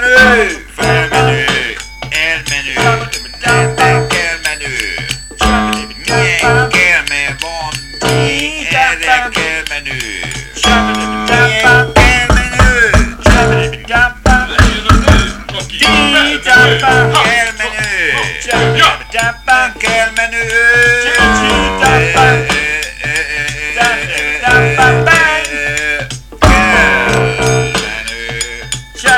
manu, vingt manu, elle manu, quel manu, quel mais bon, mi quel manu, quel manu, dit à quel manu, quel manu.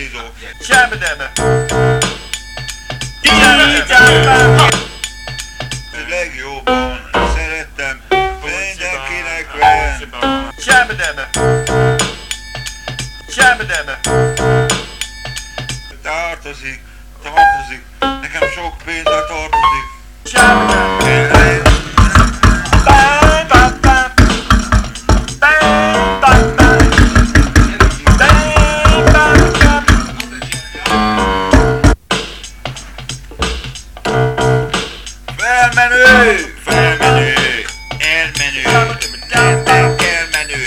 Zsidó. Zsábedebe! Legjobban szerettem mindenkinek velem. Zsábedebe! Zsábedebe! Tartozik, tartozik, nekem sok pénze tartozik. Zsábedebe! menu, ver menu, el menu, vilken menu,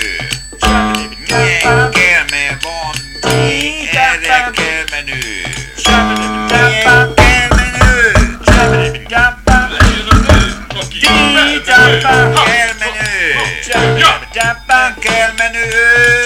vilken med vanlig, är det menu? Vilken menu? Menu?